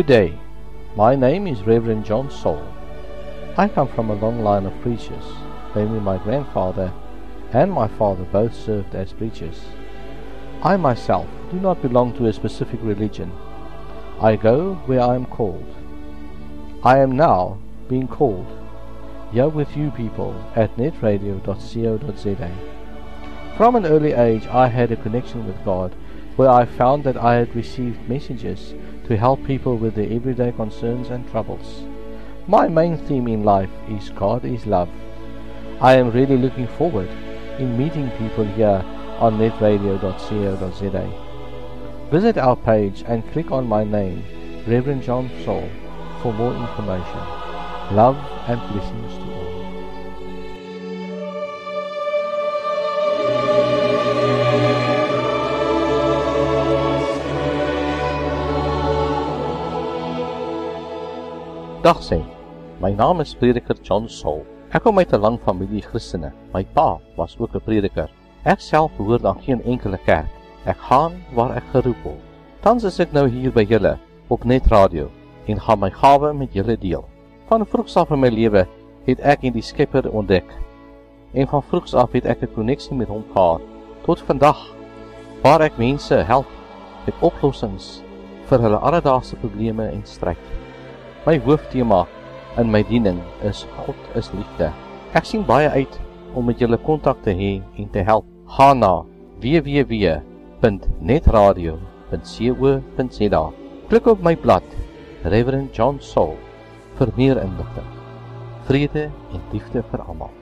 Good day. My name is Reverend John Saul. I come from a long line of preachers, namely my grandfather and my father both served as preachers. I myself do not belong to a specific religion. I go where I am called. I am now being called here with you people at netradio.co.za. From an early age, I had a connection with God where I found that I had received messages to help people with their everyday concerns and troubles. My main theme in life is God is love. I am really looking forward in meeting people here on netradio.co.za. Visit our page and click on my name, Reverend John Saul, for more information. Love and blessings to all. Dag sê. My naam is prediker John Saul. Ek kom uit 'n lang familie Christene. My pa was ook 'n prediker. Ek self behoort aan geen enkele kerk. Ek gaan waar ek geroep word. Tans is ek nou hier by julle op Net Radio en gaan my gawe met julle deel. Van vroegs af in my lewe het ek in die Skepper ontdek. En van vroegs af het ek 'n koneksie met hom gehad tot vandag waar ek mense help met oplossings vir hulle alledaagse probleme en stryd. My hooftema in my diening is God is liefde. Ek sien baie uit om met julle kontak te hê en te help. Gaan na www.netradio.co.za. Klik op my blad Reverend John Saul vir meer inligting. Vrede en liefde vir almal.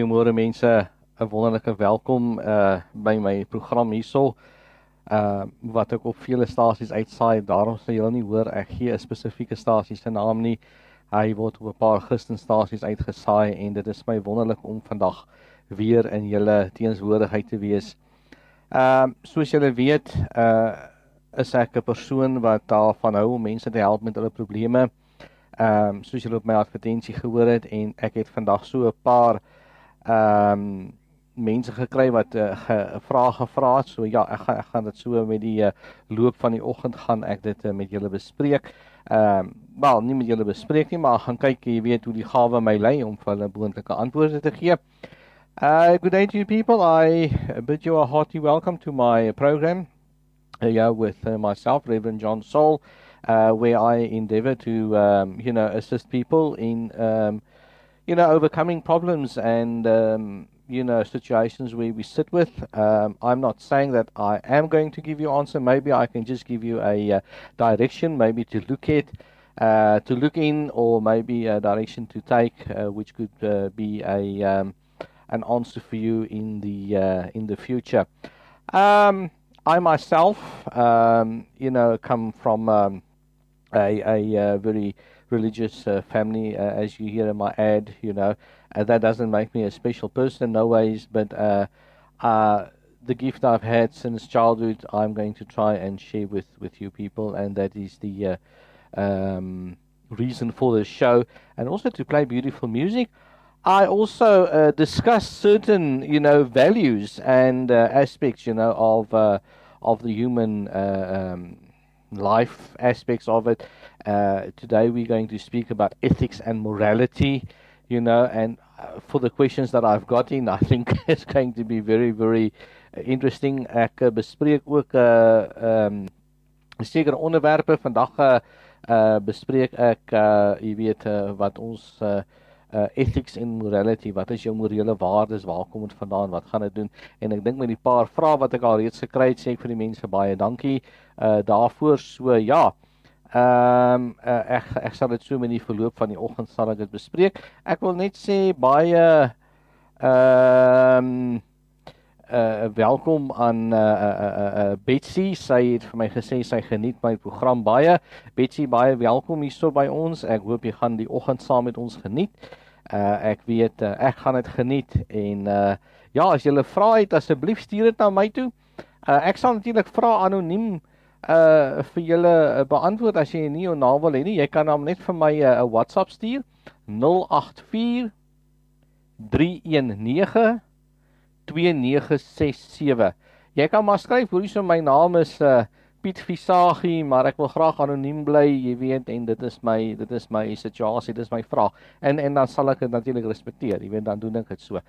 Goeiemôre mense, 'n wonderlike welkom uh by my program hierso. Uh wat ek op vele stasies uitsaai, daarom sal julle nie hoor ek gee 'n spesifieke stasie se naam nie. Hy word op 'n paar Christenstasies uitgesaai en dit is my wonderlik om vandag weer in julle teenswoordigheid te wees. Ehm uh, soos julle weet, uh is ek 'n persoon wat daarvan hou om mense te help met hulle probleme. Ehm um, soos julle op my advertensie gehoor het en ek het vandag so 'n paar ehm um, mense gekry wat 'n uh, ge, vrae gevra het. So ja, ek gaan ek gaan dit so met die uh, loop van die oggend gaan ek dit uh, met julle bespreek. Ehm um, wel, nie met julle bespreek nie, maar gaan kyk jy weet hoe die gawe my lei om vir hulle moontlike antwoorde te gee. Uh good day to you people. I bid you a hearty welcome to my program. Uh, yeah, with uh, myself, Reverend John Saul, uh, where I endeavor to, um, you know, assist people in um, you know, overcoming problems and, um, you know, situations where we sit with. Um, I'm not saying that I am going to give you answer. Maybe I can just give you a uh, direction, maybe to look at, uh, to look in, or maybe a direction to take, uh, which could uh, be a um, an answer for you in the uh, in the future. Um, I myself, um, you know, come from um, a, a, uh, very religious uh, family, uh, as you hear in my ad, you know, uh, that doesn't make me a special person, no ways, but uh, uh, the gift I've had since childhood, I'm going to try and share with, with you people, and that is the uh, um, reason for the show, and also to play beautiful music. I also discuss certain, you know, values and aspects, you know, of of the human um, life aspects of it. Uh, today we're going to speak about ethics and morality, you know, and uh, for the questions that I've got in, I think it's going to be very, very interesting. Ek uh, bespreek ook uh um sekere onderwerpe. Vandag uh, uh bespreek ek uh jy weet uh, wat ons uh uh ethics en morality wat is jou morele waardes waar kom dit vandaan wat gaan dit doen? En ek dink met die paar vrae wat ek al reeds gekry het sê ek vir die mense baie dankie uh daarvoor. So ja ehm um, uh, ek ek sal dit so met die verloop van die oggend sal ek dit bespreek ek wil net sê baie ehm um, uh welkom aan uh uh, uh uh Betsy. Sy het vir my gesê sy geniet my program baie. Betsy, baie welkom hierso by ons. Ek hoop jy gaan die oggend saam met ons geniet. Uh ek weet uh, ek gaan dit geniet en uh ja, as jy 'n vrae het, asseblief stuur dit na my toe. Uh ek sal natuurlik vra anoniem uh vir julle uh, beantwoord as jy nie jou naam wil hê nie. Jy kan hom net vir my 'n uh, WhatsApp stuur 084 319 2967. Jy kan maar skryf hoe so my naam is uh Piet Visagie, maar ek wil graag anoniem bly, jy weet, en dit is my dit is my situasie, dit is my vraag. En en dan sal ek dit natuurlik respekteer, jy weet, dan doen ek dit so.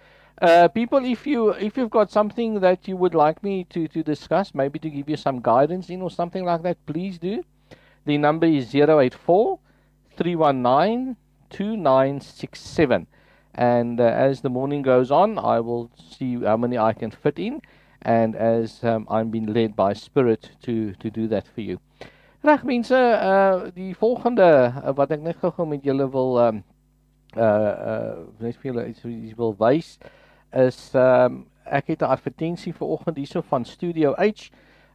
Uh people if you if you've got something that you would like me to to discuss, maybe to give you some guidance in or something like that, please do. The number is 084 319 2967. And uh, as the morning goes on, I will see how many I can fit in and as um, I'm being led by spirit to to do that for you. Reg mense, uh die volgende uh, wat ek net gou-gou met julle wil um uh uh net vir julle iets wil wys is um ek het 'n advertensie vir oggend hierso van Studio H.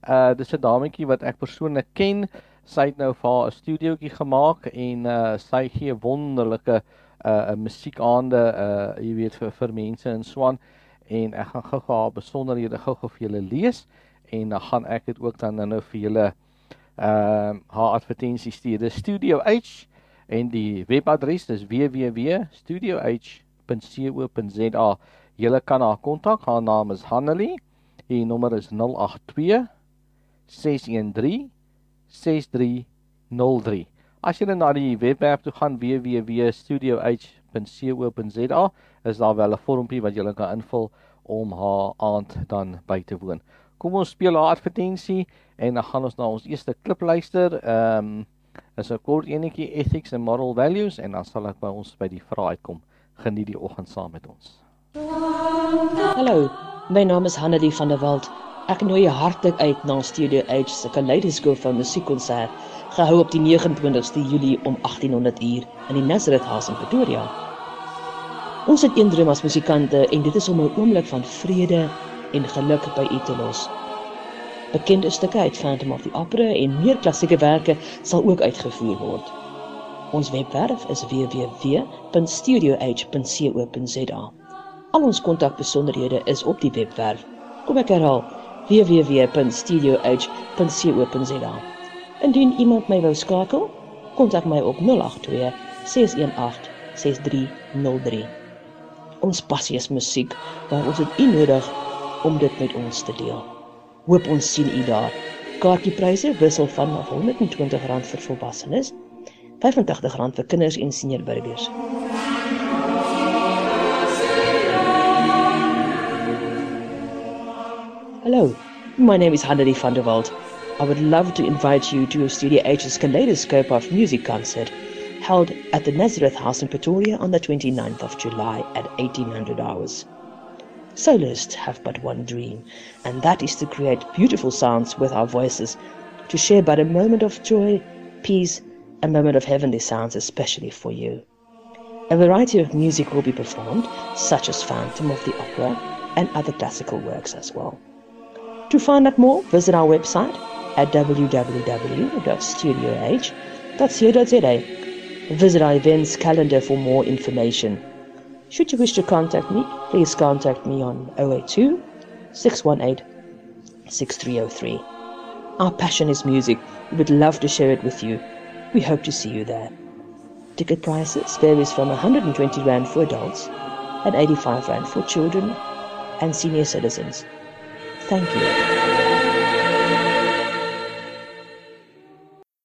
Uh dis 'n dametjie wat ek persoonlik ken. Sy het nou vir haar 'n studiootjie gemaak en uh sy gee wonderlike uh musiekaande uh jy weet vir vir mense in Swan en ek gaan gou-gou haar besonderhede gou-gou vir julle lees en dan gaan ek dit ook dan nou vir julle ehm uh, haar advertensie stuur. Dis Studio H en die webadres is www.studioh.co.za. Julle kan haar kontak. Haar naam is Hanelie. Die nommer is 082 613 6303. As jy na die webwerf toe gaan www.studioh.co.za, is daar wel 'n vormpie wat jy kan invul om haar aand dan by te woon. Kom ons speel haar advertensie en dan gaan ons na ons eerste klip luister. Ehm um, is 'n kort enetjie ethics and moral values en dan sal ek by ons by die vrae uitkom. Geniet die oggend saam met ons. Hallo, my naam is Hannedy van der Walt. Ek nooi jou hartlik uit na Studio H se Kaleidoskoop van musiekkonsert gehou op die 29ste Julie om 1800 uur in die Nazareth House in Pretoria. Ons het een droom as musikante en dit is om 'n oomblik van vrede en geluk by u te los. Bekende stukke uit Phantom of the Opera en meer klassieke werke sal ook uitgevoer word. Ons webwerf is www.studioh.co.za. Al ons kontakbesonderhede is op die webwerf. Kom ek herhaal www.studioh.co.za. Indien iemand my wou skakel, kontak my op 082 618 6303. Ons passie is musiek, maar ons het u nodig om dit met ons te deel. Hoop ons sien u daar. Kaartjiepryse wissel van R120 vir volwassenes, R85 vir kinders en senior burgers. Hello, my name is Hannedy van der Walt. I would love to invite you to Studio H's Kaleidoscope of Music concert held at the Nazareth House in Pretoria on the 29th of July at 1800 hours. Soloists have but one dream, and that is to create beautiful sounds with our voices, to share but a moment of joy, peace, a moment of heavenly sounds especially for you. A variety of music will be performed, such as Phantom of the Opera and other classical works as well. To find out more, visit our website at www.studioh.co.za. Visit our events calendar for more information. Should you wish to contact me, please contact me on 082 618 6303. Our passion is music. We would love to share it with you. We hope to see you there. Ticket prices varies from 120 rand for adults and 85 rand for children and senior citizens. Thank you.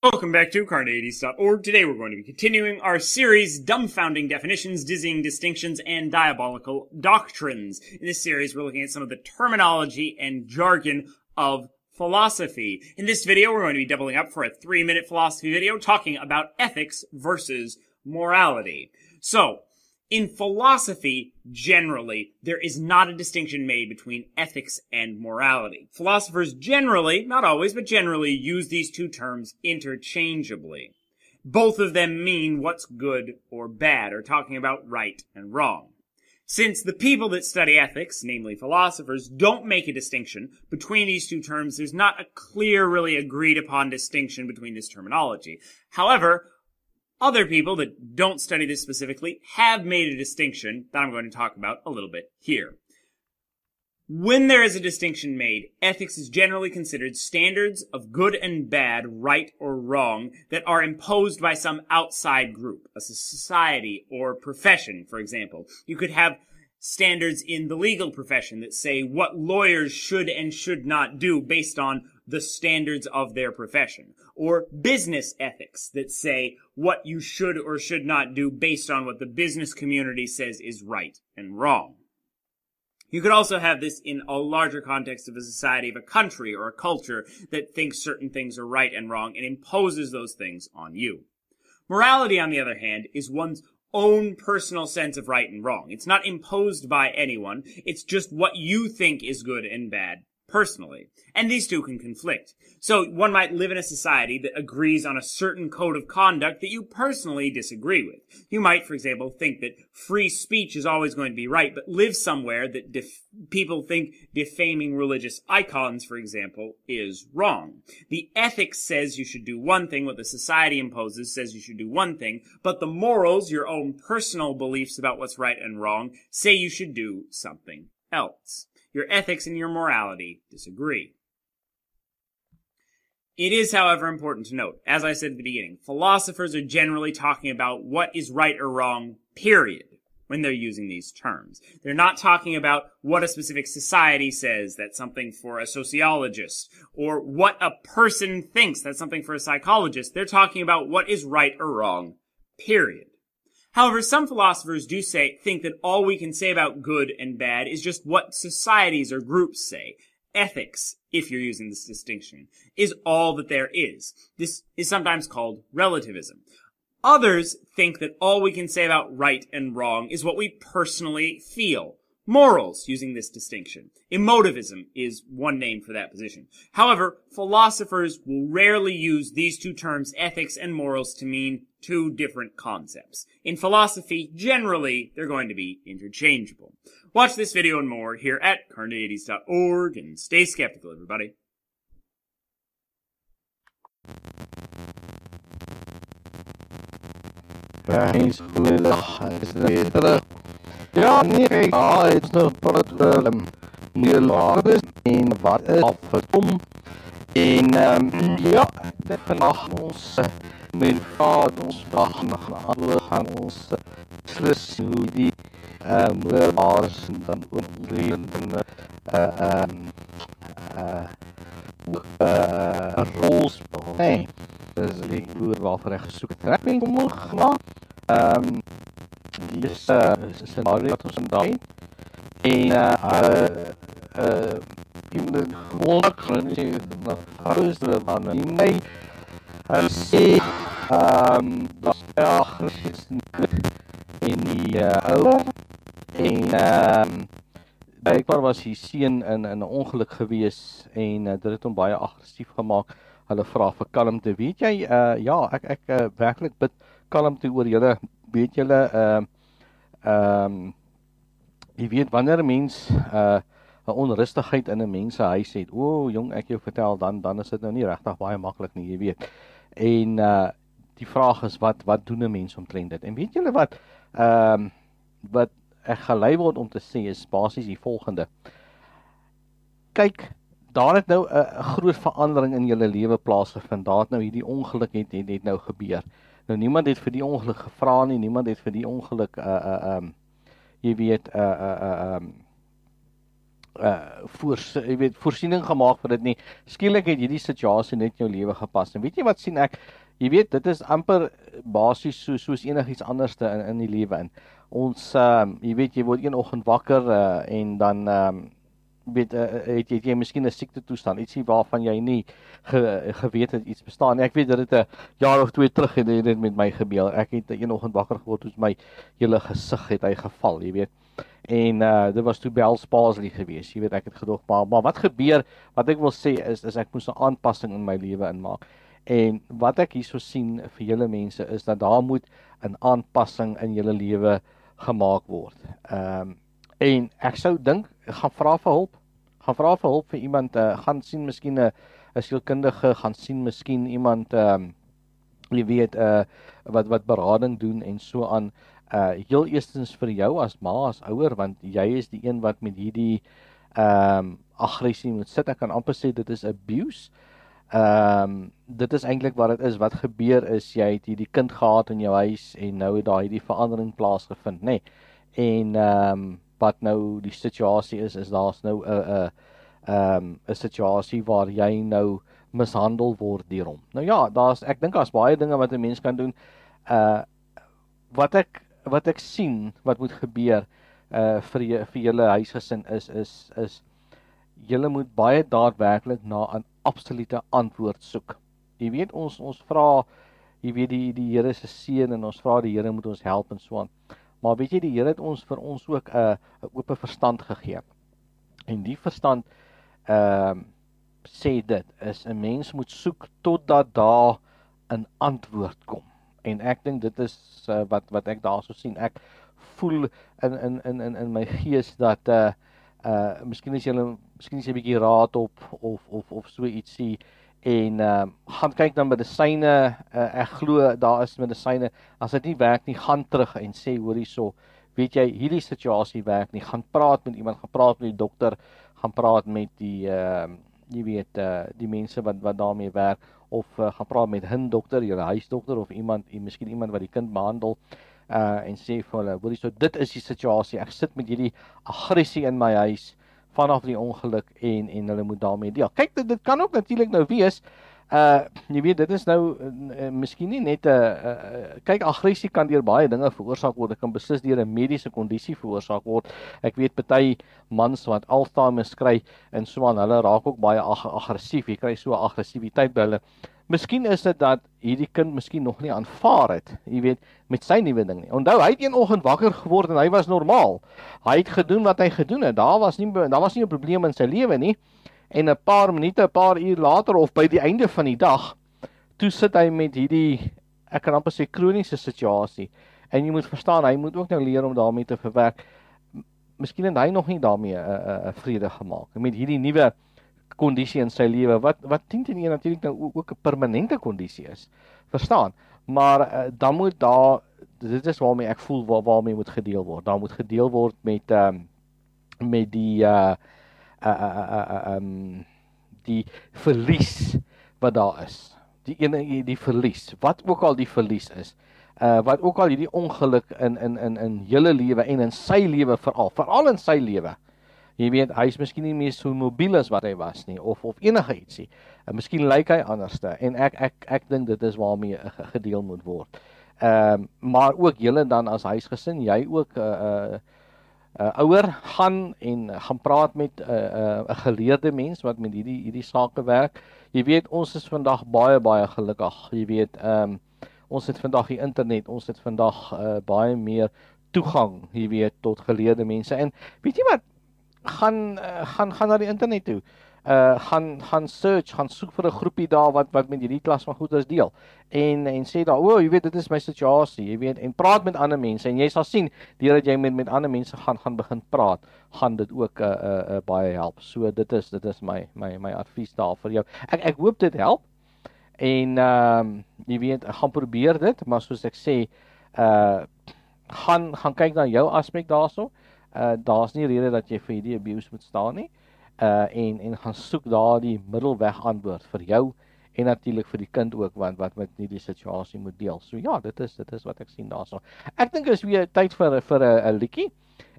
Welcome back to Carneades.org. Today we're going to be continuing our series, Dumbfounding Definitions, Dizzying Distinctions, and Diabolical Doctrines. In this series, we're looking at some of the terminology and jargon of philosophy. In this video, we're going to be doubling up for a three minute philosophy video talking about ethics versus morality. So, in philosophy, generally, there is not a distinction made between ethics and morality. Philosophers generally, not always, but generally, use these two terms interchangeably. Both of them mean what's good or bad, or talking about right and wrong. Since the people that study ethics, namely philosophers, don't make a distinction between these two terms, there's not a clear, really agreed upon distinction between this terminology. However, Other people that don't study this specifically have made a distinction that I'm going to talk about a little bit here. When there is a distinction made, ethics is generally considered standards of good and bad, right or wrong, that are imposed by some outside group, a society or profession, for example. You could have standards in the legal profession that say what lawyers should and should not do based on the standards of their profession. Or business ethics that say what you should or should not do based on what the business community says is right and wrong. You could also have this in a larger context of a society, of a country, or a culture that thinks certain things are right and wrong and imposes those things on you. Morality, on the other hand, is one's own personal sense of right and wrong. It's not imposed by anyone. It's just what you think is good and bad personally. And these two can conflict. So one might live in a society that agrees on a certain code of conduct that you personally disagree with. You might, for example, think that free speech is always going to be right, but live somewhere that def- people think defaming religious icons, for example, is wrong. The ethics says you should do one thing, what the society imposes says you should do one thing, but the morals, your own personal beliefs about what's right and wrong, say you should do something else. Your ethics and your morality disagree. It is, however, important to note, as I said at the beginning, philosophers are generally talking about what is right or wrong, period, when they're using these terms. They're not talking about what a specific society says, that's something for a sociologist, or what a person thinks, that's something for a psychologist. They're talking about what is right or wrong, period. However, some philosophers do say, think that all we can say about good and bad is just what societies or groups say. Ethics, if you're using this distinction, is all that there is. This is sometimes called relativism. Others think that all we can say about right and wrong is what we personally feel. Morals, using this distinction. Emotivism is one name for that position. However, philosophers will rarely use these two terms, ethics and morals, to mean two different concepts. In philosophy, generally, they're going to be interchangeable. Watch this video and more here at carneades.org and stay skeptical, everybody. Ja, nee, kijk, ah, het nog wat um, meer lager en wat is afgekom. En um, ja, vanaf ons uh, met vader ons dag nog aan gaan ons beslis hoe die ehm um, en dan oorleen en uh ehm uh uh rol speel. Nee. Dis die boer waarvoor ek gesoek het. Ek het hom gemaak. Ehm um, die is uh scenario wat ons vandag en uh uh in die wonderlike na Paris dan in my en sê ehm dat er is in die uh, ouer en ehm um, Blykbaar was hy seun in in 'n ongeluk gewees en uh, dit het hom baie aggressief gemaak. Hulle vra vir kalmte. Weet jy uh ja, ek ek uh, werklik bid kalmte oor julle weet julle ehm uh, ehm um, jy weet wanneer 'n mens uh 'n onrustigheid in 'n mens se huis het. O, jong, ek jou vertel dan dan is dit nou nie regtig baie maklik nie, jy weet. En uh die vraag is wat wat doen 'n mens omtrent dit? En weet julle wat ehm um, wat ek gelei word om te sê is basies die volgende. Kyk, daar het nou 'n groot verandering in julle lewe plaasgevind. Daar het nou hierdie ongeluk het het, het nou gebeur. Nou niemand het vir die ongeluk gevra nie, niemand het vir die ongeluk uh uh um jy weet uh uh uh um uh voor jy weet voorsiening gemaak vir dit nie. Skielik het hierdie situasie net jou lewe gepas. En weet jy wat sien ek? Jy weet dit is amper basies so soos enigiets anderste in in die lewe in. Ons um jy weet jy word een oggend wakker uh, en dan um weet uh, het het jy miskien 'n siekte toestand, ietsie waarvan jy nie ge, geweet het iets bestaan nie. Ek weet dat dit 'n jaar of twee terug het dit met my gebeur. Ek het eenoggend wakker geword toe my hele gesig het hy geval, jy weet. En uh dit was toe Bell's palsy gewees. Jy weet ek het gedog maar maar wat gebeur? Wat ek wil sê is is ek moes 'n aanpassing in my lewe inmaak. En wat ek hierso sien vir julle mense is dat daar moet 'n aanpassing in julle lewe gemaak word. Ehm um, en ek sou dink gaan vra vir hulp gaan vra vir hulp vir iemand uh, gaan sien miskien 'n 'n sielkundige gaan sien miskien iemand ehm um, jy weet uh wat wat berading doen en so aan uh heel eerstens vir jou as ma as ouer want jy is die een wat met hierdie ehm um, aggressie moet sit. Ek kan amper sê dit is abuse. Ehm um, dit is eintlik wat dit is. Wat gebeur is jy het hierdie kind gehad in jou huis en nou het daai hierdie verandering plaasgevind, nê. Nee. En ehm um, wat nou die situasie is is daar's nou 'n 'n ehm 'n situasie waar jy nou mishandel word deur hom. Nou ja, daar's ek dink daar's baie dinge wat 'n mens kan doen. Uh wat ek wat ek sien wat moet gebeur uh vir jy, vir julle huisgesin is is is julle moet baie daadwerklik na 'n absolute antwoord soek. Jy weet ons ons vra jy weet die die Here se seën en ons vra die Here moet ons help en so aan. Maar weet jy die Here het ons vir ons ook 'n uh, 'n oop verstand gegee. En die verstand ehm uh, sê dit is 'n mens moet soek totdat daar 'n antwoord kom. En ek dink dit is uh, wat wat ek daarso sien. Ek voel in in in in in my gees dat uh uh miskien as jy miskien as jy 'n bietjie raad op of of of so ietsie en uh gaan kyk na medisyne. Uh, ek glo daar is medisyne. As dit nie werk nie, gaan terug en sê hoor hierso, weet jy, hierdie situasie werk nie. Gaan praat met iemand, gaan praat met die dokter, gaan praat met die uh jy weet uh die mense wat wat daarmee werk of uh, gaan praat met 'n dokter, jou huisdokter of iemand, en miskien iemand wat die kind behandel uh en sê vir hulle, hoorie so dit is die situasie. Ek sit met hierdie aggressie in my huis vanaf die ongeluk en en hulle moet daarmee deel. Kyk dit, dit kan ook natuurlik nou wees uh jy weet dit is nou uh, miskien nie net 'n uh, uh, kyk aggressie kan deur baie dinge veroorsaak word. Dit kan beslis deur 'n mediese kondisie veroorsaak word. Ek weet party mans wat Alzheimer kry en so aan, hulle raak ook baie ag aggressief. Jy kry so aggressiwiteit by hulle. Miskien is dit dat hierdie kind miskien nog nie aanvaar het, jy weet, met sy nuwe ding nie. Onthou, hy het een oggend wakker geword en hy was normaal. Hy het gedoen wat hy gedoen het. Daar was nie daar was nie 'n probleem in sy lewe nie en 'n paar minute, 'n paar uur later of by die einde van die dag, toe sit hy met hierdie ek kan amper sê kroniese situasie. En jy moet verstaan, hy moet ook nou leer om daarmee te verwerk. Miskien het hy nog nie daarmee 'n uh, uh, uh, vrede gemaak met hierdie nuwe kondisie in sy lewe wat wat teen teen natuurlik nou ook 'n permanente kondisie is. Verstaan? Maar uh, dan moet daar dit is waarmee ek voel waar waarmee moet gedeel word. Daar moet gedeel word met ehm um, met die uh uh uh uh um die verlies wat daar is. Die ene die verlies, wat ook al die verlies is. Uh wat ook al hierdie ongeluk in in in in julle lewe en in sy lewe veral, veral in sy lewe. Jy weet, hy's miskien nie meer so mobiel as wat hy was nie of of enige ietsie. En miskien lyk hy anderste en ek ek ek dink dit is waarmee gedeel moet word. Ehm uh, maar ook julle dan as huisgesin, jy ook 'n uh, 'n uh, uh, ouer gaan en gaan praat met 'n uh, 'n uh, geleerde mens wat met hierdie hierdie sake werk. Jy weet ons is vandag baie baie gelukkig. Jy weet ehm um, ons het vandag die internet, ons het vandag uh, baie meer toegang, jy weet tot geleerde mense. En weet jy wat gaan uh, gaan gaan na die internet toe uh gaan gaan search, gaan soek vir 'n groepie daar wat wat met hierdie klas van goeders deel. En en sê daar, "O, oh, jy weet dit is my situasie, jy weet." En praat met ander mense en jy sal sien deurdat jy met met ander mense gaan gaan begin praat, gaan dit ook 'n uh, 'n uh, uh, baie help. So dit is dit is my my my advies daar vir jou. Ek ek hoop dit help. En ehm um, jy weet, gaan probeer dit, maar soos ek sê, uh gaan gaan kyk na jou aspek daaroor. Uh daar's nie rede dat jy vir hierdie abuse moet staan nie uh en en gaan soek daardie middelweg antwoord vir jou en natuurlik vir die kind ook want wat met hierdie situasie moet deel. So ja, dit is dit is wat ek sien daarso. Ek dink is weer tyd vir vir 'n liedjie.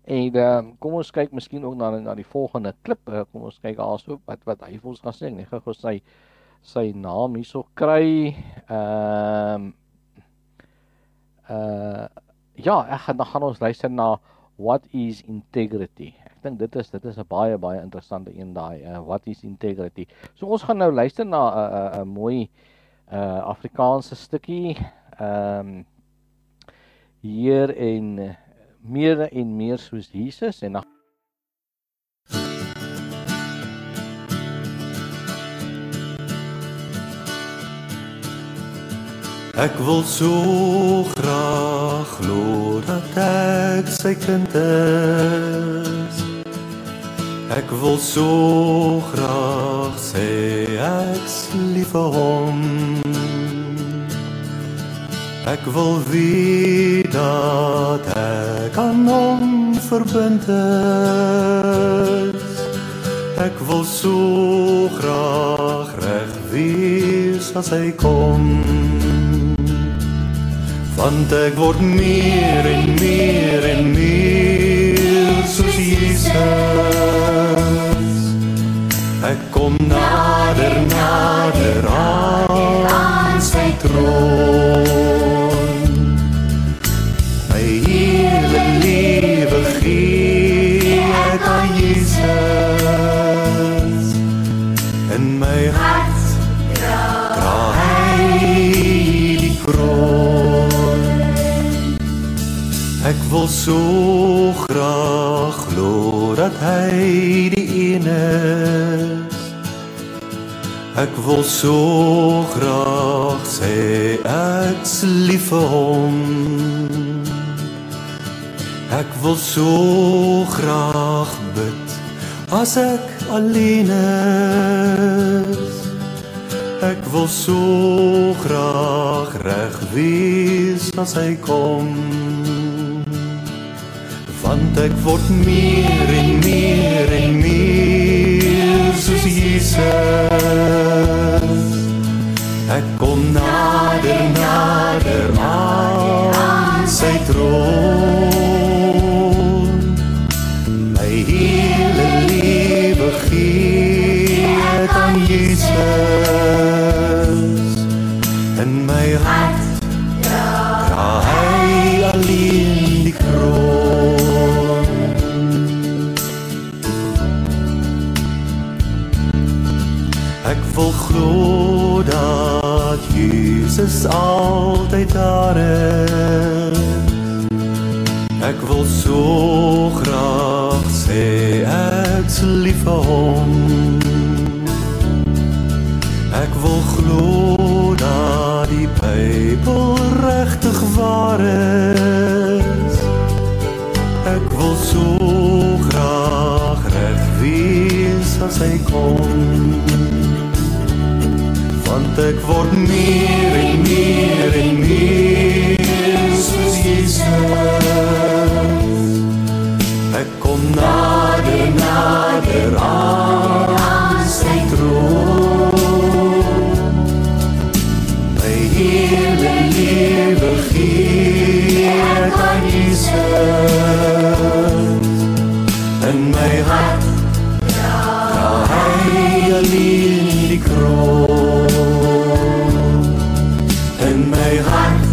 En ehm uh, kom ons kyk miskien ook na na die volgende klip. Uh, kom ons kyk also wat wat hy vir ons gaan sê. Net gou sy sy naam hierso kry. Ehm um, uh ja, ek gaan dan gaan ons luister na What is integrity? dink dit is dit is 'n baie baie interessante een daai uh, what is integrity. So ons gaan nou luister na 'n uh, 'n uh, uh, mooi uh Afrikaanse stukkie. Ehm um, hier en meer en meer soos Jesus en dan Ek wil so graag glo dat ek sy kind is. Ek wil so graag sê ek lief vir hom. Ek wil weet dat ek aan hom verbind is. Ek wil so graag reg wees as hy kom. Want ek word meer en meer en meer soos Jesus. Ek kom nader, nader aan sy troon. My hele lewe gee ek aan Jesus. In my hart dra hy die kroon. Wil so graag glo dat hy die een is. Ek wil so graag sê ek's lief vir hom. Ek wil so graag bid as ek alleen is. Ek wil so graag reg wees as hy kom. Want ek word meer en meer en meer soos Jesus. Ek kom nader, nader aan sy troon. My hele lewe gee ek aan Jesus. In my hart Jesus altyd daar is. Ek wil so graag sê ek's lief vir hom. Ek wil glo dat die Bybel regtig waar is. Ek wil so graag reg wees as hy kom. Want ek word meer en meer en meer soos Jesus. Ek kom nader, In my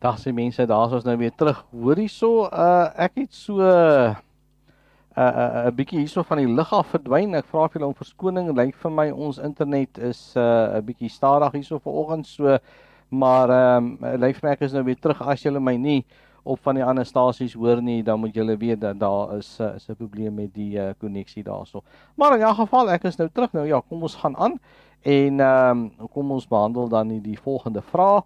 Dag se mense, daar's ons nou weer terug. Hoor hierso, uh ek het so 'n uh, 'n uh, bietjie hierso van die lig af verdwyn. Ek vra vir julle om verskoning. Lyk vir my ons internet is 'n uh, bietjie stadig hierso vanoggend. So maar ehm um, lyk vir my ek is nou weer terug. As julle my nie op van die ander stasies hoor nie, dan moet julle weet dat daar is uh, is 'n probleem met die uh, koneksie daarso. Maar in elk geval, ek is nou terug. Nou ja, kom ons gaan aan en ehm um, kom ons behandel dan die, die volgende vraag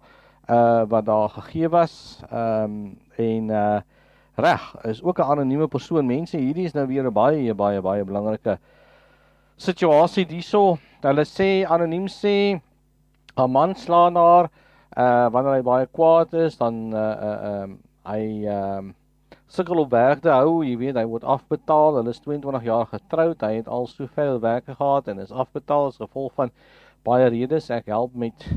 uh wat daar gegee was. Ehm um, en uh reg, is ook 'n anonieme persoon. Mense, hierdie is nou weer 'n baie baie baie belangrike situasie hierso. Hulle sê anoniem sê 'n man slaan haar uh wanneer hy baie kwaad is, dan uh uh ehm um, hy ehm um, sukkel op werk te hou, jy weet, hy word afbetaal. Hulle is 22 jaar getroud. Hy het al soveel werk gehad en is afbetaal as gevolg van baie redes. Ek help met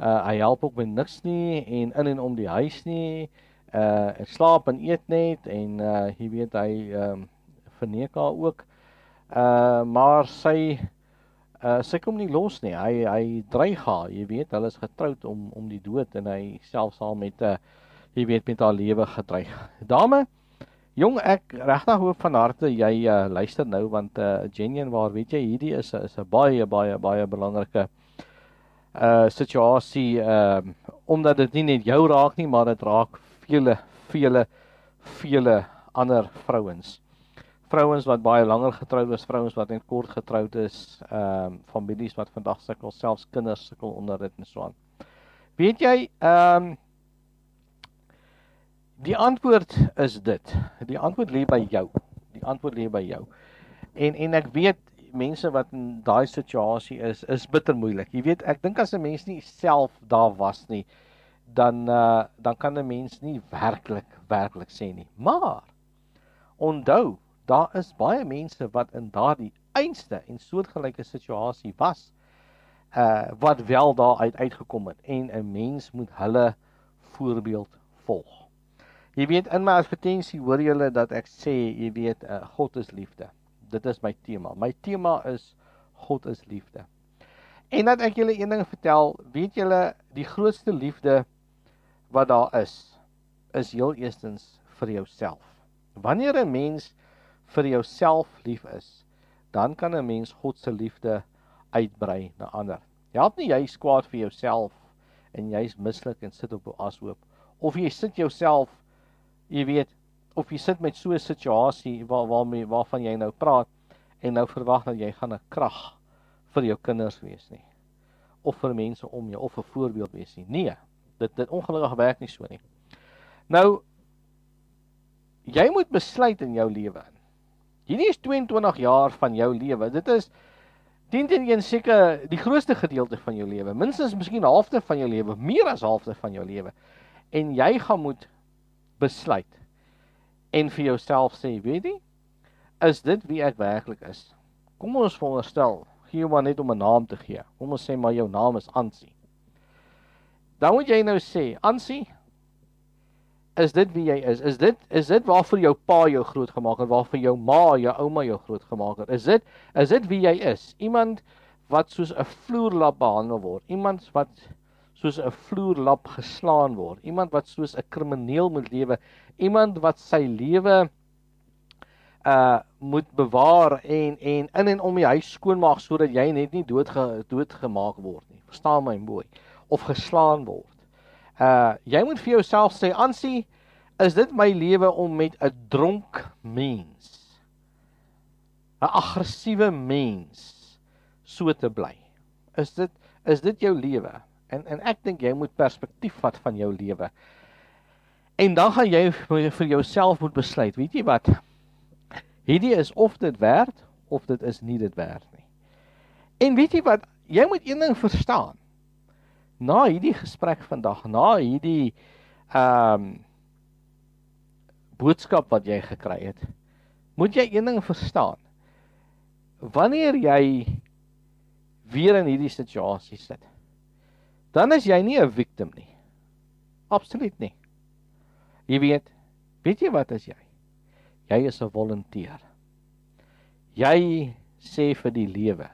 Uh hy help ook met niks nie en in en om die huis nie. Uh hy slaap en eet net en uh jy weet hy ehm um, verneek haar ook. Uh maar sy uh sy kom nie los nie. Hy hy dreig haar, jy weet, hulle is getroud om om die dood en hy self saam met 'n uh, jy weet met haar lewe gedreig. Dame, jong ek regtig hoop van harte jy uh, luister nou want uh genuen waar weet jy hierdie is is 'n baie baie baie belangrike uh situasie ehm uh, omdat dit nie net jou raak nie, maar dit raak vele vele vele ander vrouens. Vrouens wat baie langer getroud is, vrouens wat net kort getroud is, ehm um, families wat vandag sukkel, selfs kinders sukkel onder dit en so aan. Weet jy, ehm um, die antwoord is dit. Die antwoord lê by jou. Die antwoord lê by jou. En en ek weet mense wat in daai situasie is, is bitter moeilik. Jy weet, ek dink as 'n mens nie self daar was nie, dan uh dan kan 'n mens nie werklik werklik sê nie. Maar onthou, daar is baie mense wat in daardie einste en soortgelyke situasie was uh wat wel daar uit uitgekom het en 'n mens moet hulle voorbeeld volg. Jy weet in my advertensie hoor julle dat ek sê, jy weet, uh, God is liefde dit is my tema. My tema is God is liefde. En dat ek julle een ding vertel, weet julle die grootste liefde wat daar is, is heel eerstens vir jouself. Wanneer 'n mens vir jouself lief is, dan kan 'n mens God se liefde uitbrei na ander. Help nie jy skwaad vir jouself en jy's mislik en sit op 'n ashoop of jy sit jouself jy weet of jy sit met so 'n situasie waar waarmee waarvan jy nou praat en nou verwag dat jy gaan 'n krag vir jou kinders wees nie of vir mense om jou of 'n voorbeeld wees nie. Nee, dit dit ongelukkig werk nie so nie. Nou jy moet besluit in jou lewe. Hierdie is 22 jaar van jou lewe. Dit is dien teen een seker die grootste gedeelte van jou lewe. Minstens miskien halfte van jou lewe, meer as halfte van jou lewe. En jy gaan moet besluit en vir jouself sê, weet jy, is dit wie ek werklik is? Kom ons veronderstel, gee maar net om 'n naam te gee. Kom ons sê maar jou naam is Ansie. Dan moet jy nou sê, Ansie, is dit wie jy is? Is dit is dit waarvoor jou pa jou groot gemaak het, waarvoor jou ma, jou ouma jou groot gemaak het? Is dit is dit wie jy is? Iemand wat soos 'n vloerlap behandel word, iemand wat soos 'n vloerlap geslaan word, iemand wat soos 'n krimineel moet lewe, iemand wat sy lewe uh moet bewaar en en in en om die huis skoonmaak sodat jy net nie dood doodgemaak word nie. Verstaan my mooi of geslaan word. Uh jy moet vir jouself sê, "Ansie, is dit my lewe om met 'n dronk mens, 'n aggressiewe mens so te bly? Is dit is dit jou lewe?" En en ek dink jy moet perspektief vat van jou lewe. En dan gaan jy vir jouself moet besluit, weet jy wat? Hierdie is of dit werd of dit is nie dit werd nie. En weet jy wat? Jy moet een ding verstaan. Na hierdie gesprek vandag, na hierdie ehm um, boodskap wat jy gekry het, moet jy een ding verstaan. Wanneer jy weer in hierdie situasie sit, dan is jy nie 'n victim nie. Absoluut nie. Jy weet, weet jy wat is jy? Jy is 'n volunteer. Jy sê vir die lewe.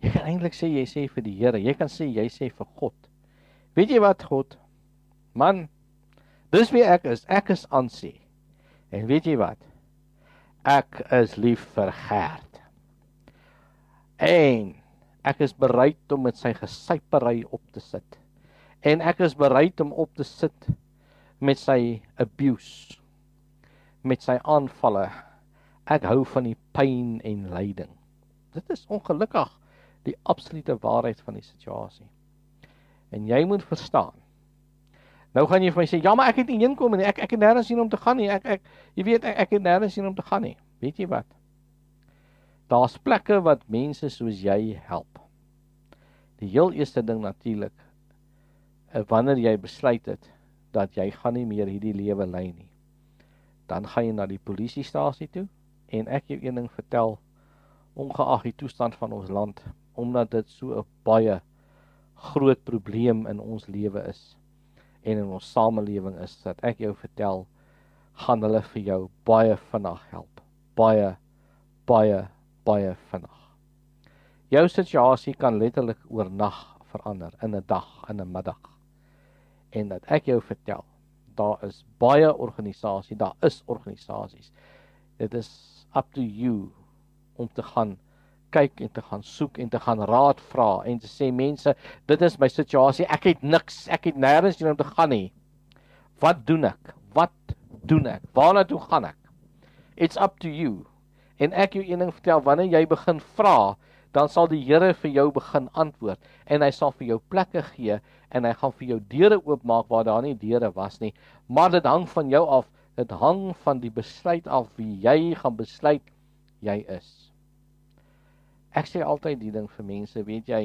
Jy kan eintlik sê jy sê vir die Here, jy kan sê jy sê vir God. Weet jy wat God? Man, dis wie ek is. Ek is Ansie. En weet jy wat? Ek is lief vir Gert. En ek is bereid om met sy gesypery op te sit. En ek is bereid om op te sit met sy abuse met sy aanvalle. Ek hou van die pyn en lyding. Dit is ongelukkig die absolute waarheid van die situasie. En jy moet verstaan. Nou gaan jy vir my sê, "Ja, maar ek het nie inkom nie. Ek ek het nêrens heen om te gaan nie. Ek ek jy weet ek ek het nêrens heen om te gaan nie." Weet jy wat? Daar's plekke wat mense soos jy help. Die heel eerste ding natuurlik, eh, wanneer jy besluit het dat jy gaan nie meer hierdie lewe lei nie dan gaan jy na die polisiestasie toe en ek jou een ding vertel ongeag die toestand van ons land omdat dit so 'n baie groot probleem in ons lewe is en in ons samelewing is dat ek jou vertel gaan hulle vir jou baie vinnig help baie baie baie vinnig jou situasie kan letterlik oornag verander in 'n dag in 'n middag en dat ek jou vertel daar is baie organisasie, daar is organisasies. Dit is up to you om te gaan kyk en te gaan soek en te gaan raad vra en te sê mense, dit is my situasie. Ek het niks, ek het nêrens heen om te gaan nie. Wat doen ek? Wat doen ek? Waarna toe gaan ek? It's up to you. En ek jou een ding vertel, wanneer jy begin vra, dan sal die Here vir jou begin antwoord en hy sal vir jou plekke gee en hy gaan vir jou deure oopmaak waar daar nie deure was nie. Maar dit hang van jou af. Dit hang van die besluit af wie jy gaan besluit jy is. Ek sê altyd die ding vir mense, weet jy?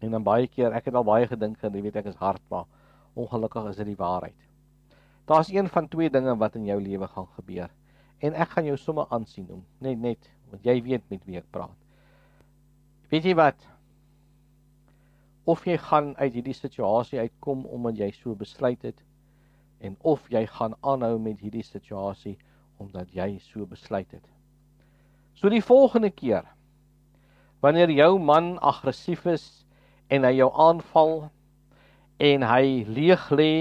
En dan baie keer, ek het al baie gedink en jy weet ek is hard, maar ongelukkig is dit die waarheid. Daar's een van twee dinge wat in jou lewe gaan gebeur. En ek gaan jou sommer aansien noem, net net want jy weet met wie ek praat. Weet jy wat? Of jy gaan uit hierdie situasie uitkom omdat jy so besluit het en of jy gaan aanhou met hierdie situasie omdat jy so besluit het. So die volgende keer wanneer jou man aggressief is en hy jou aanval en hy leeg lê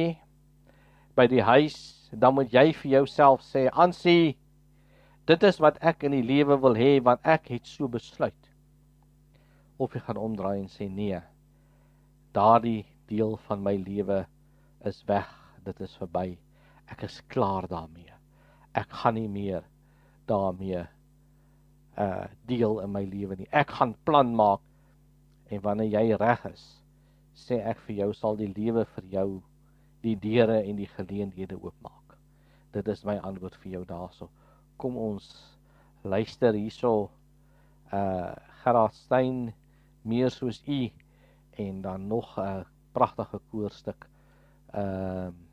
by die huis, dan moet jy vir jouself sê: "Ansie, dit is wat ek in die lewe wil hê want ek het so besluit." of jy gaan omdraai en sê nee. Daardie deel van my lewe is weg. Dit is verby. Ek is klaar daarmee. Ek gaan nie meer daarmee uh deel in my lewe nie. Ek gaan plan maak en wanneer jy reg is, sê ek vir jou sal die lewe vir jou die deure en die geleenthede oopmaak. Dit is my antwoord vir jou daarso. Kom ons luister hierso uh Gerard Stein meer soos u en dan nog 'n pragtige koorstuk. Ehm uh,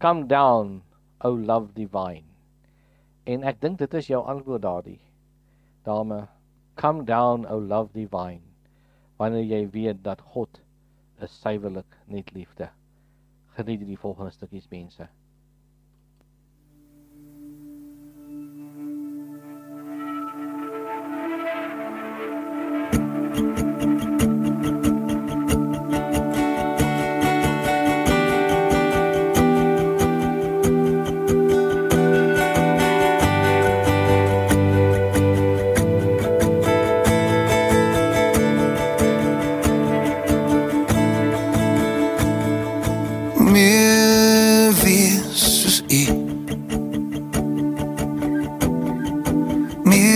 Come down o love divine. En ek dink dit is jou antwoord daardie. Dame, come down o love divine. Wanneer jy weet dat God is suiwerlik net liefde. Geniet die volgende stukkies mense.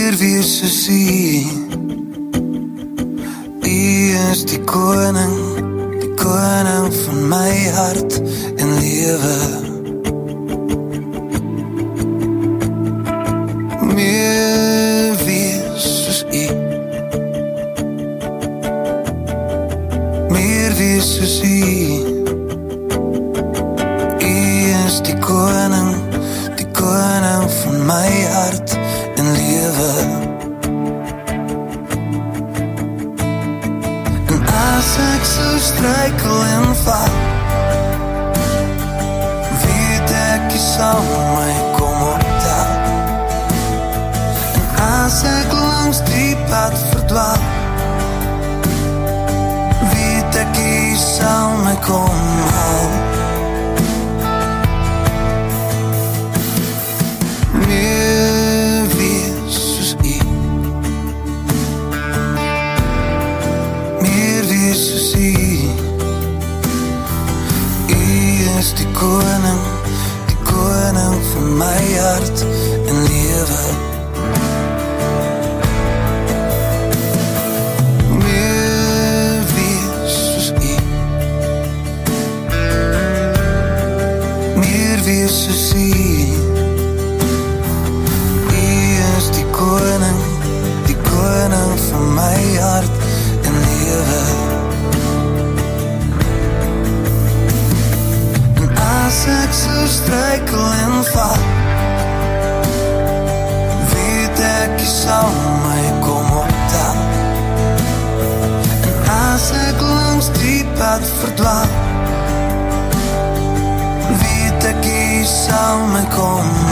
Kom hou die pad verdwaal, weet ek jy sal my kom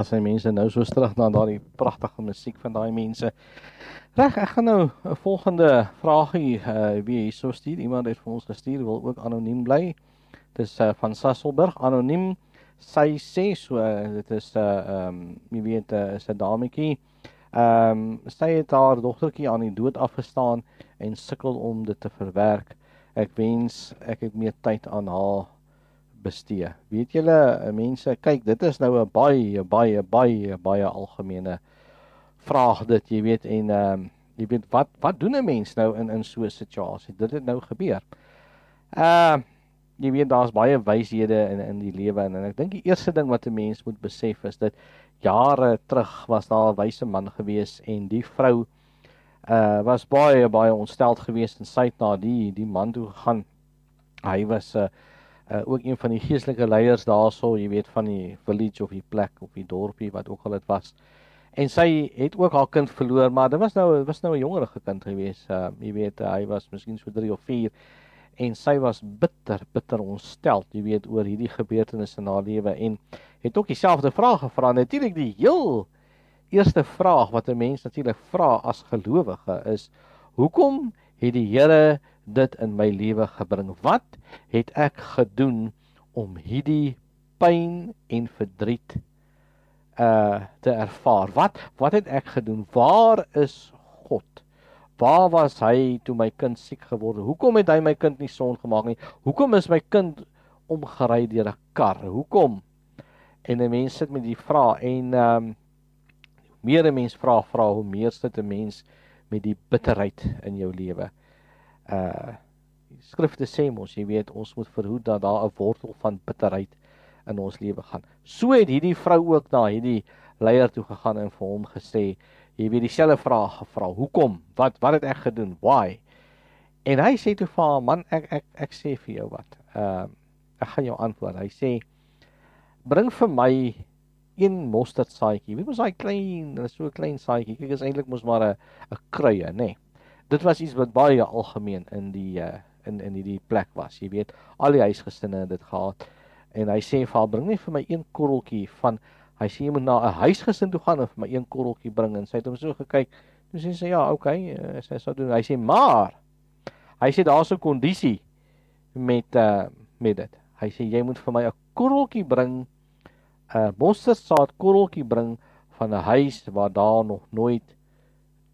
Daar is mense nou so terug na daardie pragtige musiek van daai mense. Reg, ek gaan nou 'n volgende vraagie uh wie hierso stuur. Iemand het vir ons gestuur wil ook anoniem bly. Dis uh, van Sasselburg anoniem. Sy sê so uh, dit is 'n uh, ehm um, jy weet uh, is 'n dametjie. Ehm um, sy het haar dogtertjie aan die dood afgestaan en sukkel om dit te verwerk. Ek wens ek het meer tyd aan haar bestee. Weet julle, mense, kyk, dit is nou 'n baie baie baie baie algemene vraag dit, jy weet, en ehm um, jy weet wat wat doen 'n mens nou in in so 'n situasie? Dit het nou gebeur. Ehm uh, jy weet daar's baie wyshede in in die lewe en, en ek dink die eerste ding wat 'n mens moet besef is dit jare terug was daar 'n wyse man gewees en die vrou uh was baie baie ontsteld geweest en sy het na die die man toe gegaan. Hy was 'n uh, uh, ook een van die geestelike leiers daarso, jy weet van die village of die plek of die dorpie wat ook al dit was. En sy het ook haar kind verloor, maar dit was nou dit was nou 'n jongerige kind gewees. Uh, jy weet uh, hy was miskien so 3 of 4 en sy was bitter bitter ontstel, jy weet oor hierdie gebeurtenisse in haar lewe en het ook dieselfde vraag gevra. Natuurlik die heel eerste vraag wat 'n mens natuurlik vra as gelowige is: Hoekom het die Here dit in my lewe gebring? Wat het ek gedoen om hierdie pyn en verdriet uh te ervaar? Wat wat het ek gedoen? Waar is God? Waar was hy toe my kind siek geword het? Hoekom het hy my kind nie son gemaak nie? Hoekom is my kind omgery deur 'n kar? Hoekom? En 'n mens sit met die vraag en ehm um, meer 'n mens vra vra hoe meer sit 'n mens met die bitterheid in jou lewe uh skrifte sê mos jy weet ons moet verhoed dat daar 'n wortel van bitterheid in ons lewe gaan. So het hierdie vrou ook na hierdie leier toe gegaan en vir hom gesê, jy weet dieselfde vraag gevra, hoekom? Wat wat het ek gedoen? Why? En hy sê toe vir haar, man, ek ek ek sê vir jou wat. Ehm uh, ek gaan jou antwoord. Hy sê bring vir my een mosterdsaadjie. Wie mos daai klein, is so 'n klein saadjie. Kyk, is eintlik mos maar 'n 'n kruie, nê. Nee dit was iets wat baie algemeen in die uh, in in hierdie plek was. Jy weet, al die huisgesinne het dit gehad. En hy sê vir haar, bring net vir my een korreltjie van hy sê jy moet na 'n huisgesin toe gaan en vir my een korreltjie bring en sy het hom so gekyk. Toe sê sy ja, okay, uh, sy sou doen. Hy sê maar hy sê daar's 'n kondisie met uh met dit. Hy sê jy moet vir my 'n korreltjie bring 'n mosterdsaad korreltjie bring van 'n huis waar daar nog nooit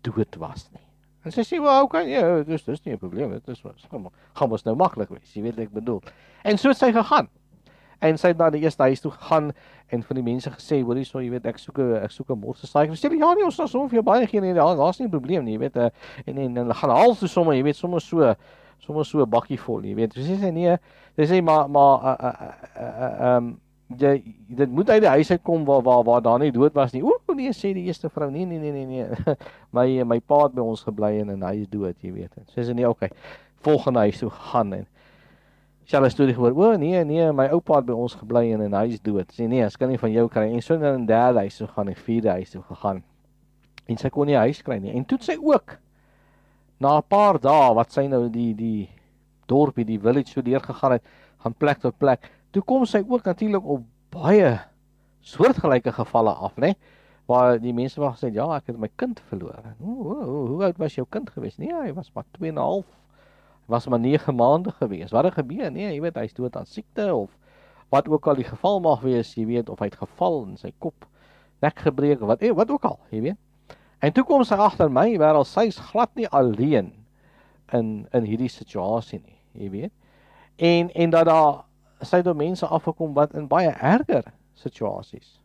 dood was nie. En sy sê, "Wel, okay, ja, dis dis nie 'n probleem, dit is wat gaan gaan mos nou maklik wees, jy weet wat ek bedoel." En so het sy gegaan. En sy het na die eerste huis toe gegaan en van die mense gesê, "Hoor hierso, jy weet, ek soek 'n ek soek 'n morse saai." Sy sê, "Ja, nee, ons sal sommer vir jou baie gee nie, daar daar's nie 'n probleem nie, jy weet, uh, en en hulle gaan haal so sommer, jy weet, sommer so sommer so 'n bakkie vol, jy weet." Sy sê, "Nee, sy sê maar maar ehm jy dit moet uit die huis uitkom waar waar waar daar nie dood was nie. Ooh nee sê die eerste vrou. Nee nee nee nee nee. my my pa het by ons gebly en en hy is dood, jy weet. Sê sy nee, okay. Volgende huis toe gaan en sy het storie gehoor. O nee nee, my oupa het by ons gebly en en hy is dood. Sê nee, ek kan nie van jou kry. En so in 'n derde huis toe gaan en vierde huis toe gegaan. En sy kon nie huis kry nie. En toe sy ook na 'n paar dae wat sy nou die die dorpie, die village so deur gegaan het, gaan plek tot plek toe kom sy ook natuurlik op baie soortgelyke gevalle af, né? Waar die mense wag sê, "Ja, ek het my kind verloor." Hoe hoe hoe oud was jou kind gewees? Nee, hy was maar 2 en 'n half. Hy was maar 9 maande gewees. Wat het gebeur? Nee, jy weet, hy's dood aan siekte of wat ook al die geval mag wees, jy weet, of hy het geval en sy kop nek gebreek of wat eh, wat ook al, jy weet. En toe kom sy agter my, al sy's glad nie alleen in in hierdie situasie nie, jy weet. En en dat daar sy het mense afgekom wat in baie erger situasies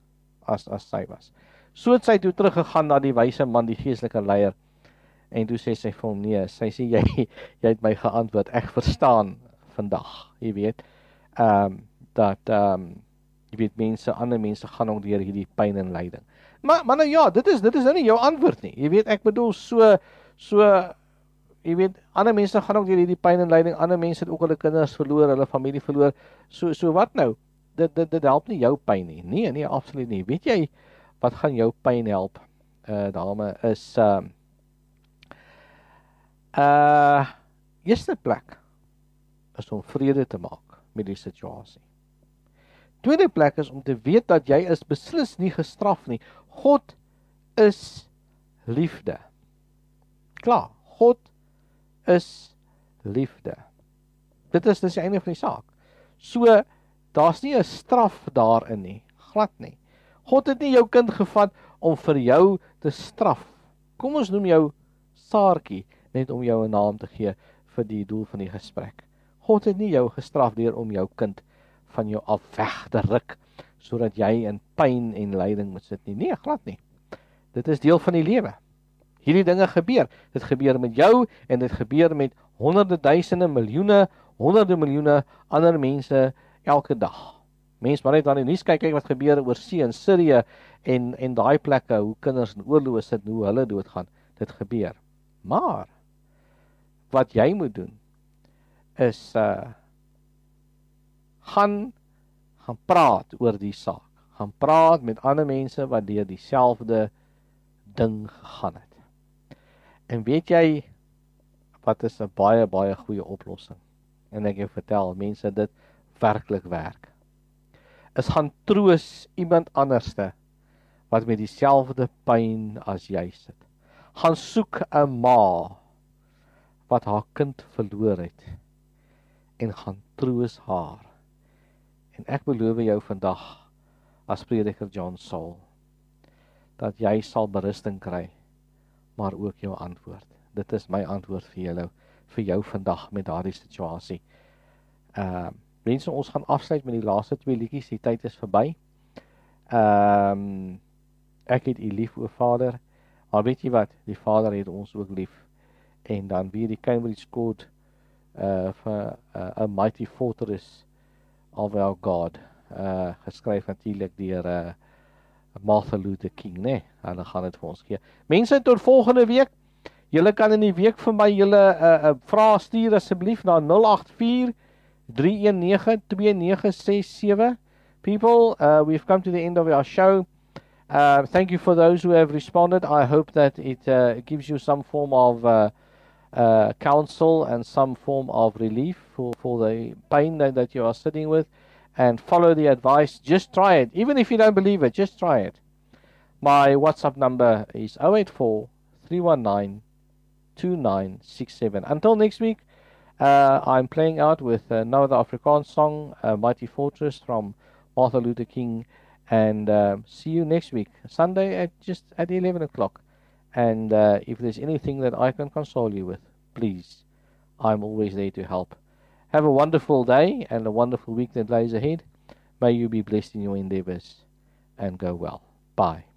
as as sy was. So het sy toe teruggegaan na die wyse man, die geestelike leier. En toe sê sy vir hom: "Nee, sy sê jy jy het my geantwoord. Ek verstaan vandag, jy weet. Ehm um, dat ehm um, jy weet mense, ander mense gaan ook deur hierdie pyn en lyding. Maar maar nou ja, dit is dit is nou nie jou antwoord nie. Jy weet, ek bedoel so so jy weet ander mense gaan ook deur hierdie pyn en lyding. Ander mense het ook hulle kinders verloor, hulle familie verloor. So so wat nou? Dit dit dit help nie jou pyn nie. Nee, nee, absoluut nie. Weet jy wat gaan jou pyn help? Uh dame is uh uh eerste plek is om vrede te maak met die situasie. Tweede plek is om te weet dat jy is beslis nie gestraf nie. God is liefde. Klaar. God is liefde. Dit is dis die einde van die saak. So daar's nie 'n straf daarin nie, glad nie. God het nie jou kind gevat om vir jou te straf. Kom ons noem jou Saartjie net om jou 'n naam te gee vir die doel van die gesprek. God het nie jou gestraf deur om jou kind van jou af weg te ruk sodat jy in pyn en lyding moet sit nie. Nee, glad nie. Dit is deel van die lewe. Hierdie dinge gebeur. Dit gebeur met jou en dit gebeur met honderde duisende miljoene, honderde miljoene ander mense elke dag. Mense maar net aan die nuus kyk kyk wat gebeur oor see in Sirië en en daai plekke hoe kinders in oorlog sit hoe hulle doodgaan. Dit gebeur. Maar wat jy moet doen is uh gaan gaan praat oor die saak. Gaan praat met ander mense wat deur dieselfde ding gegaan het. En weet jy wat is 'n baie baie goeie oplossing? En ek jou vertel, mense dit werklik werk. Is gaan troos iemand anderste wat met dieselfde pyn as jy sit. Gaan soek 'n ma wat haar kind verloor het en gaan troos haar. En ek beloof jou vandag as prediker John Saul dat jy sal berusting kry maar ook jou antwoord. Dit is my antwoord vir julle vir jou vandag met daardie situasie. Ehm uh, mense ons gaan afsluit met die laaste twee liedjies. Die tyd is verby. Ehm um, ek het u lief o Vader. Maar weet jy wat? Die Vader het ons ook lief. En dan weer die Cambridge Code uh vir uh, a mighty fortress of our God uh geskryf natuurlik deur uh Martha Luther King, né? Nee, hulle gaan dit vir ons gee. Mense tot volgende week. Julle kan in die week vir my julle 'n uh, uh, vrae stuur asseblief na 084 319 2967. People, uh we've come to the end of our show. Uh thank you for those who have responded. I hope that it uh gives you some form of uh uh, counsel and some form of relief for, for the pain that, that you are sitting with and follow the advice. Just try it. Even if you don't believe it, just try it. My WhatsApp number is 084 319 2967. Until next week, uh, I'm playing out with another Afrikaans song, uh, Mighty Fortress from Martha Luther King. And uh, see you next week, Sunday at just at 11 o'clock. And uh, if there's anything that I can console you with, please, I'm always there to help. Have a wonderful day and a wonderful week that lies ahead. May you be blessed in your endeavors and go well. Bye.